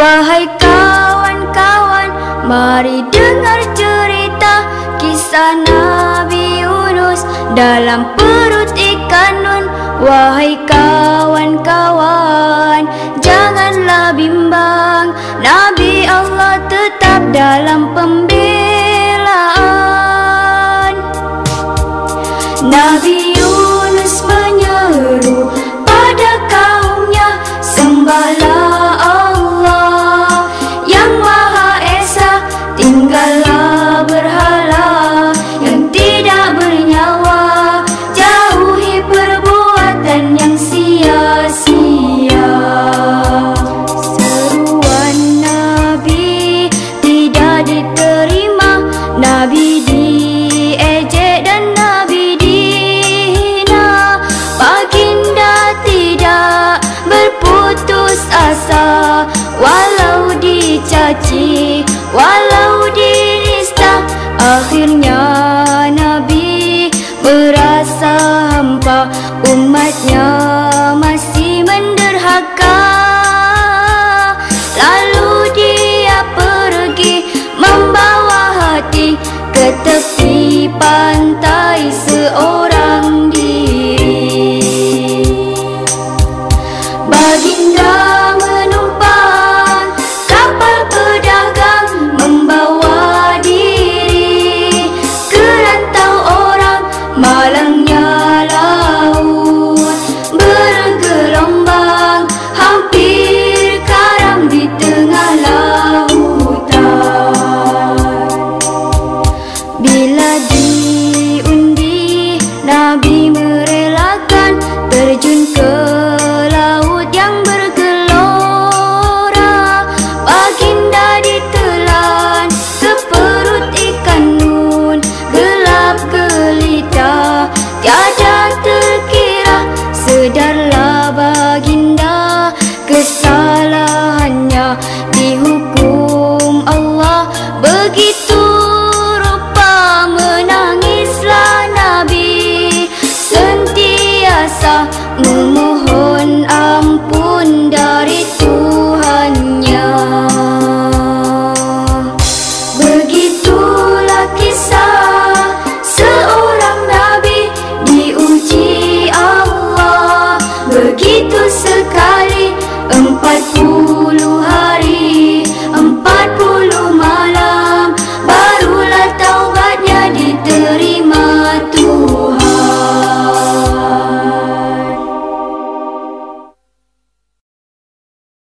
Wahai kawan-kawan Mari dengar cerita Kisah Nabi Yunus Dalam perut ikan nun. Wahai kawan-kawan Janganlah bimbang Nabi Allah tetap dalam pembelaan. Nabi asa Walau dicaci, walau dinista Akhirnya Nabi merasa hampa Umatnya masih menderhaka. Lalu dia pergi membawa hati ke tepi pantai 落落